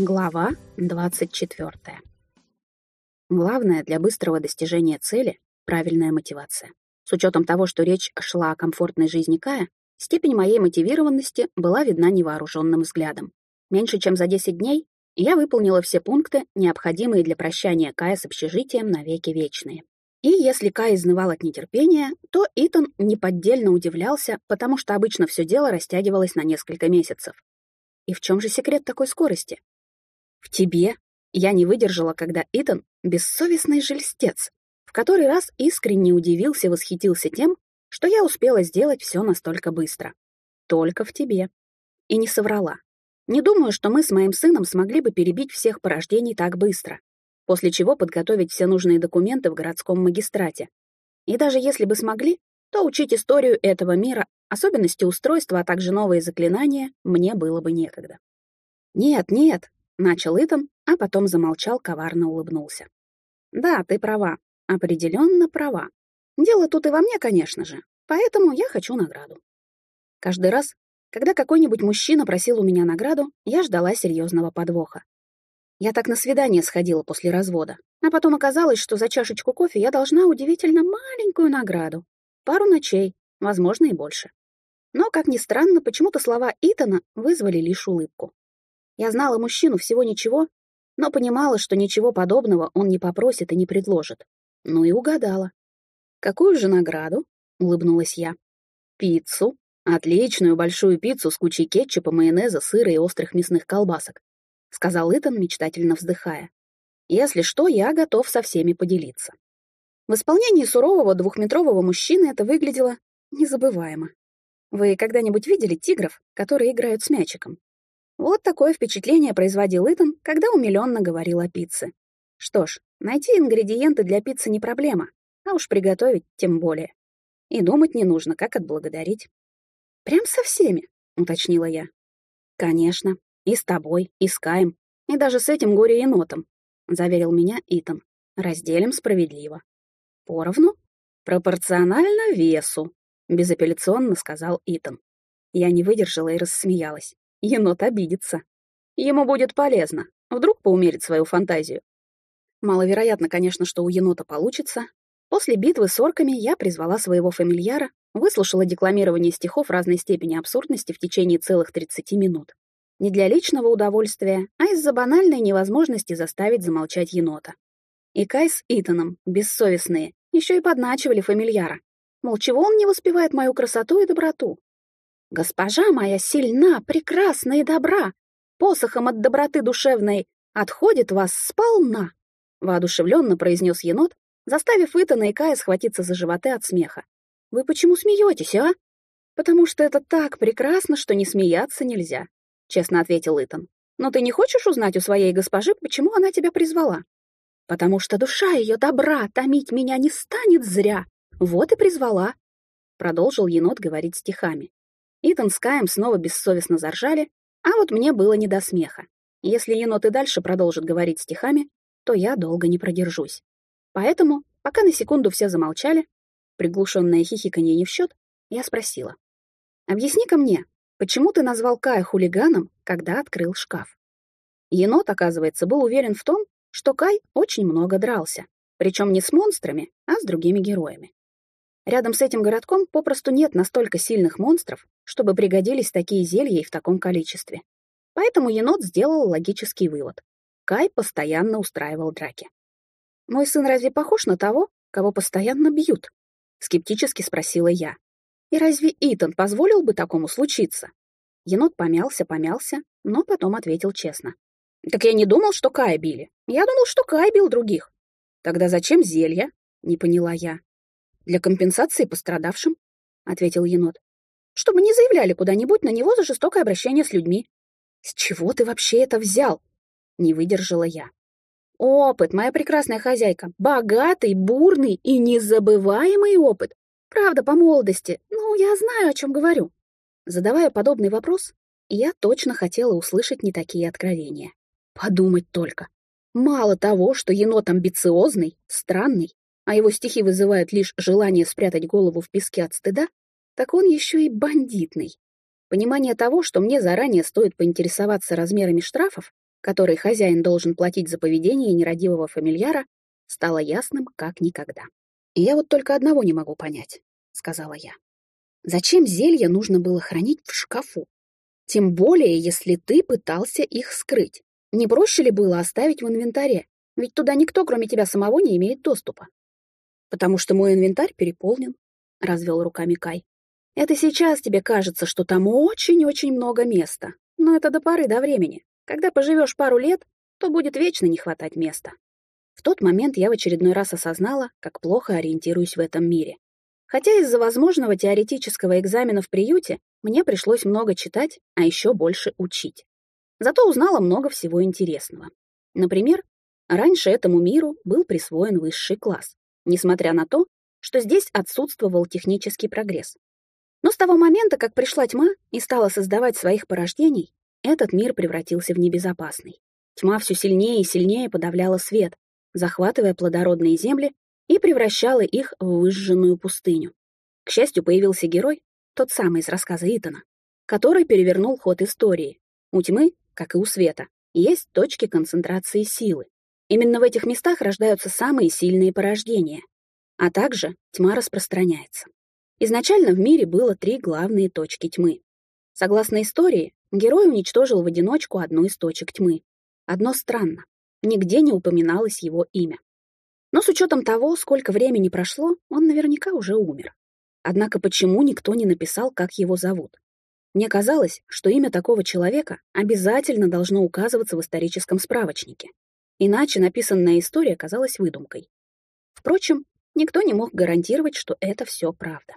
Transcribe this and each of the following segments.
Глава 24. Главное для быстрого достижения цели — правильная мотивация. С учетом того, что речь шла о комфортной жизни Кая, степень моей мотивированности была видна невооруженным взглядом. Меньше чем за 10 дней я выполнила все пункты, необходимые для прощания Кая с общежитием навеки вечные. И если Кай изнывал от нетерпения, то Итан неподдельно удивлялся, потому что обычно все дело растягивалось на несколько месяцев. И в чем же секрет такой скорости? В тебе я не выдержала, когда Итан, бессовестный жильстец, в который раз искренне удивился восхитился тем, что я успела сделать все настолько быстро. Только в тебе. И не соврала. Не думаю, что мы с моим сыном смогли бы перебить всех порождений так быстро, после чего подготовить все нужные документы в городском магистрате. И даже если бы смогли, то учить историю этого мира, особенности устройства, а также новые заклинания, мне было бы некогда. Нет, нет, Начал Итан, а потом замолчал, коварно улыбнулся. «Да, ты права. Определенно права. Дело тут и во мне, конечно же. Поэтому я хочу награду». Каждый раз, когда какой-нибудь мужчина просил у меня награду, я ждала серьезного подвоха. Я так на свидание сходила после развода, а потом оказалось, что за чашечку кофе я должна удивительно маленькую награду. Пару ночей, возможно, и больше. Но, как ни странно, почему-то слова Итана вызвали лишь улыбку. Я знала мужчину всего ничего, но понимала, что ничего подобного он не попросит и не предложит. Ну и угадала. «Какую же награду?» — улыбнулась я. «Пиццу. Отличную большую пиццу с кучей кетчупа, майонеза, сыра и острых мясных колбасок», — сказал Итан, мечтательно вздыхая. «Если что, я готов со всеми поделиться». В исполнении сурового двухметрового мужчины это выглядело незабываемо. Вы когда-нибудь видели тигров, которые играют с мячиком? Вот такое впечатление производил Итан, когда умилённо говорил о пицце. Что ж, найти ингредиенты для пиццы не проблема, а уж приготовить тем более. И думать не нужно, как отблагодарить. «Прям со всеми», — уточнила я. «Конечно. И с тобой, и с Каем, и даже с этим горе-енотом», — заверил меня Итан. «Разделим справедливо». «Поровну? Пропорционально весу», — безапелляционно сказал Итан. Я не выдержала и рассмеялась. Енот обидится. Ему будет полезно. Вдруг поумерит свою фантазию. Маловероятно, конечно, что у енота получится. После битвы с орками я призвала своего фамильяра, выслушала декламирование стихов разной степени абсурдности в течение целых 30 минут. Не для личного удовольствия, а из-за банальной невозможности заставить замолчать енота. И Кай с Итаном, бессовестные, еще и подначивали фамильяра. Мол, чего он не воспевает мою красоту и доброту? Госпожа моя сильна, прекрасна и добра, посохом от доброты душевной отходит вас сполна, воодушевленно произнес енот, заставив Итана и Кая схватиться за животы от смеха. Вы почему смеетесь, а? Потому что это так прекрасно, что не смеяться нельзя, честно ответил Итан. Но ты не хочешь узнать у своей госпожи, почему она тебя призвала? Потому что душа ее добра, томить меня не станет зря. Вот и призвала. Продолжил енот говорить стихами. Итан с Каем снова бессовестно заржали, а вот мне было не до смеха. Если енот и дальше продолжит говорить стихами, то я долго не продержусь. Поэтому, пока на секунду все замолчали, приглушенное хихиканье не в счет, я спросила. «Объясни-ка мне, почему ты назвал Кая хулиганом, когда открыл шкаф?» Енот, оказывается, был уверен в том, что Кай очень много дрался, причем не с монстрами, а с другими героями. Рядом с этим городком попросту нет настолько сильных монстров, чтобы пригодились такие зелья и в таком количестве. Поэтому енот сделал логический вывод. Кай постоянно устраивал драки. «Мой сын разве похож на того, кого постоянно бьют?» — скептически спросила я. «И разве Итан позволил бы такому случиться?» Енот помялся, помялся, но потом ответил честно. «Так я не думал, что Кая били. Я думал, что Кай бил других». «Тогда зачем зелья?» — не поняла я. «Для компенсации пострадавшим», — ответил енот. «Чтобы не заявляли куда-нибудь на него за жестокое обращение с людьми». «С чего ты вообще это взял?» — не выдержала я. «Опыт, моя прекрасная хозяйка. Богатый, бурный и незабываемый опыт. Правда, по молодости. Ну, я знаю, о чем говорю». Задавая подобный вопрос, я точно хотела услышать не такие откровения. Подумать только. Мало того, что енот амбициозный, странный а его стихи вызывают лишь желание спрятать голову в песке от стыда, так он еще и бандитный. Понимание того, что мне заранее стоит поинтересоваться размерами штрафов, которые хозяин должен платить за поведение нерадивого фамильяра, стало ясным как никогда. «И я вот только одного не могу понять», — сказала я. «Зачем зелья нужно было хранить в шкафу? Тем более, если ты пытался их скрыть. Не проще ли было оставить в инвентаре? Ведь туда никто, кроме тебя самого, не имеет доступа». «Потому что мой инвентарь переполнен», — развел руками Кай. «Это сейчас тебе кажется, что там очень-очень много места, но это до поры до времени. Когда поживешь пару лет, то будет вечно не хватать места. В тот момент я в очередной раз осознала, как плохо ориентируюсь в этом мире. Хотя из-за возможного теоретического экзамена в приюте мне пришлось много читать, а еще больше учить. Зато узнала много всего интересного. Например, раньше этому миру был присвоен высший класс, несмотря на то, что здесь отсутствовал технический прогресс. Но с того момента, как пришла тьма и стала создавать своих порождений, этот мир превратился в небезопасный. Тьма все сильнее и сильнее подавляла свет, захватывая плодородные земли и превращала их в выжженную пустыню. К счастью, появился герой, тот самый из рассказа Итана, который перевернул ход истории. У тьмы, как и у света, есть точки концентрации силы. Именно в этих местах рождаются самые сильные порождения, а также тьма распространяется. Изначально в мире было три главные точки тьмы. Согласно истории, Герой уничтожил в одиночку одну из точек тьмы. Одно странно. Нигде не упоминалось его имя. Но с учетом того, сколько времени прошло, он наверняка уже умер. Однако почему никто не написал, как его зовут? Мне казалось, что имя такого человека обязательно должно указываться в историческом справочнике. Иначе написанная история казалась выдумкой. Впрочем, никто не мог гарантировать, что это все правда.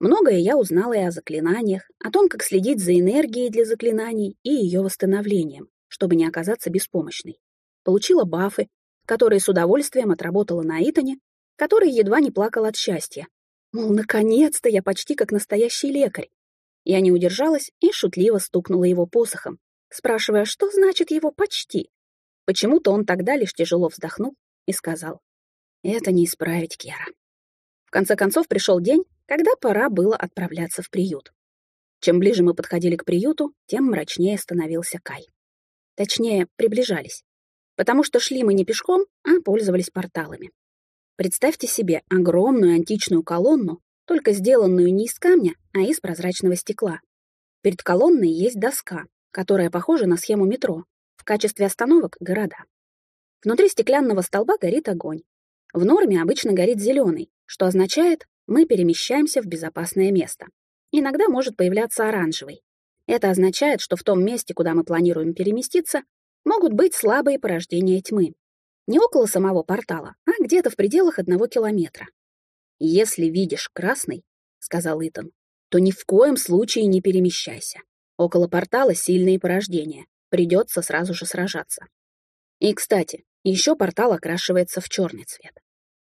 Многое я узнала и о заклинаниях, о том, как следить за энергией для заклинаний и ее восстановлением, чтобы не оказаться беспомощной. Получила бафы, которые с удовольствием отработала на Итане, который едва не плакал от счастья. Мол, наконец-то я почти как настоящий лекарь. Я не удержалась и шутливо стукнула его посохом, спрашивая, что значит его «почти». Почему-то он тогда лишь тяжело вздохнул и сказал, «Это не исправить, Кера». В конце концов пришел день, когда пора было отправляться в приют. Чем ближе мы подходили к приюту, тем мрачнее становился Кай. Точнее, приближались. Потому что шли мы не пешком, а пользовались порталами. Представьте себе огромную античную колонну, только сделанную не из камня, а из прозрачного стекла. Перед колонной есть доска, которая похожа на схему метро. В качестве остановок — города. Внутри стеклянного столба горит огонь. В норме обычно горит зеленый, что означает, мы перемещаемся в безопасное место. Иногда может появляться оранжевый. Это означает, что в том месте, куда мы планируем переместиться, могут быть слабые порождения тьмы. Не около самого портала, а где-то в пределах одного километра. «Если видишь красный», — сказал Итан, — «то ни в коем случае не перемещайся. Около портала сильные порождения. Придется сразу же сражаться. И, кстати, еще портал окрашивается в черный цвет.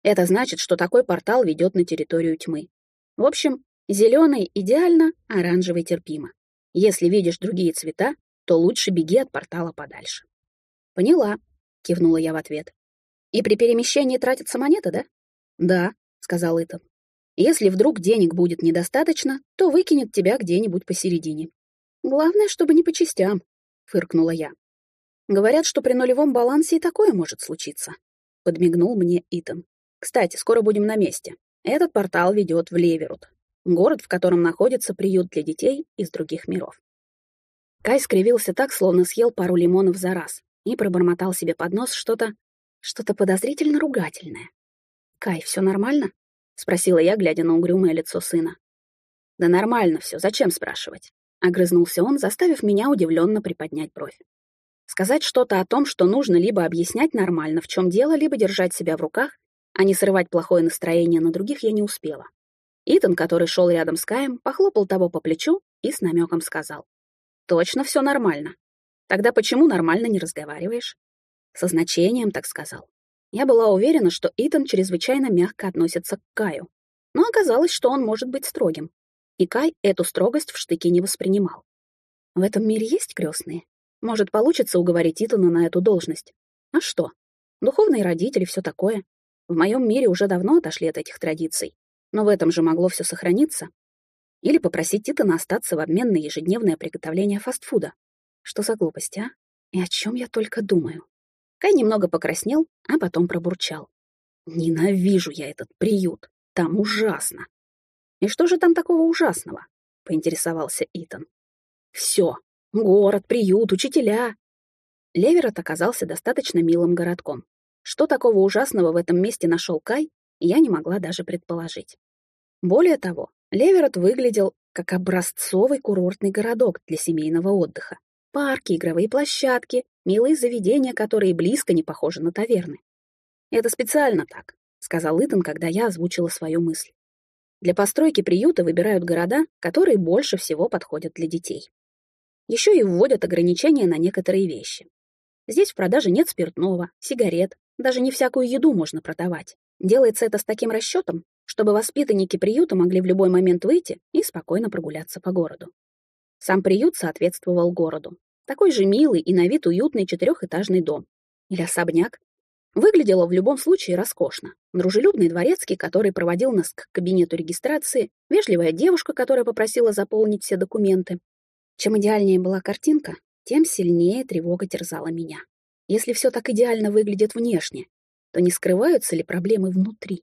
Это значит, что такой портал ведет на территорию тьмы. В общем, зеленый идеально, оранжевый терпимо. Если видишь другие цвета, то лучше беги от портала подальше. Поняла, кивнула я в ответ. И при перемещении тратится монета, да? Да, сказал Итан. Если вдруг денег будет недостаточно, то выкинет тебя где-нибудь посередине. Главное, чтобы не по частям, фыркнула я. Говорят, что при нулевом балансе и такое может случиться, подмигнул мне Итан. Кстати, скоро будем на месте. Этот портал ведет в Леверут, город, в котором находится приют для детей из других миров. Кай скривился так, словно съел пару лимонов за раз, и пробормотал себе под нос что-то, что-то подозрительно ругательное. «Кай, все нормально?» — спросила я, глядя на угрюмое лицо сына. «Да нормально все, зачем спрашивать?» — огрызнулся он, заставив меня удивленно приподнять бровь. Сказать что-то о том, что нужно либо объяснять нормально, в чем дело, либо держать себя в руках, а не срывать плохое настроение на других я не успела. Итан, который шел рядом с Каем, похлопал того по плечу и с намеком сказал. «Точно все нормально. Тогда почему нормально не разговариваешь?» Со значением так сказал. Я была уверена, что Итан чрезвычайно мягко относится к Каю, но оказалось, что он может быть строгим. И Кай эту строгость в штыки не воспринимал. В этом мире есть крестные? Может, получится уговорить Итана на эту должность? А что? Духовные родители, все такое. В моем мире уже давно отошли от этих традиций, но в этом же могло все сохраниться. Или попросить Титана остаться в обмен на ежедневное приготовление фастфуда. Что за глупость, а? И о чем я только думаю. Кай немного покраснел, а потом пробурчал. Ненавижу я этот приют. Там ужасно. И что же там такого ужасного? Поинтересовался Итан. Все. Город, приют, учителя. Леверот оказался достаточно милым городком. Что такого ужасного в этом месте нашел Кай, я не могла даже предположить. Более того, Леверот выглядел как образцовый курортный городок для семейного отдыха. Парки, игровые площадки, милые заведения, которые близко не похожи на таверны. «Это специально так», — сказал Итан, когда я озвучила свою мысль. Для постройки приюта выбирают города, которые больше всего подходят для детей. Еще и вводят ограничения на некоторые вещи. Здесь в продаже нет спиртного, сигарет, даже не всякую еду можно продавать. Делается это с таким расчетом, чтобы воспитанники приюта могли в любой момент выйти и спокойно прогуляться по городу. Сам приют соответствовал городу. Такой же милый и на вид уютный четырехэтажный дом. Или особняк. Выглядело в любом случае роскошно. Дружелюбный дворецкий, который проводил нас к кабинету регистрации, вежливая девушка, которая попросила заполнить все документы. Чем идеальнее была картинка, тем сильнее тревога терзала меня. Если все так идеально выглядит внешне, то не скрываются ли проблемы внутри?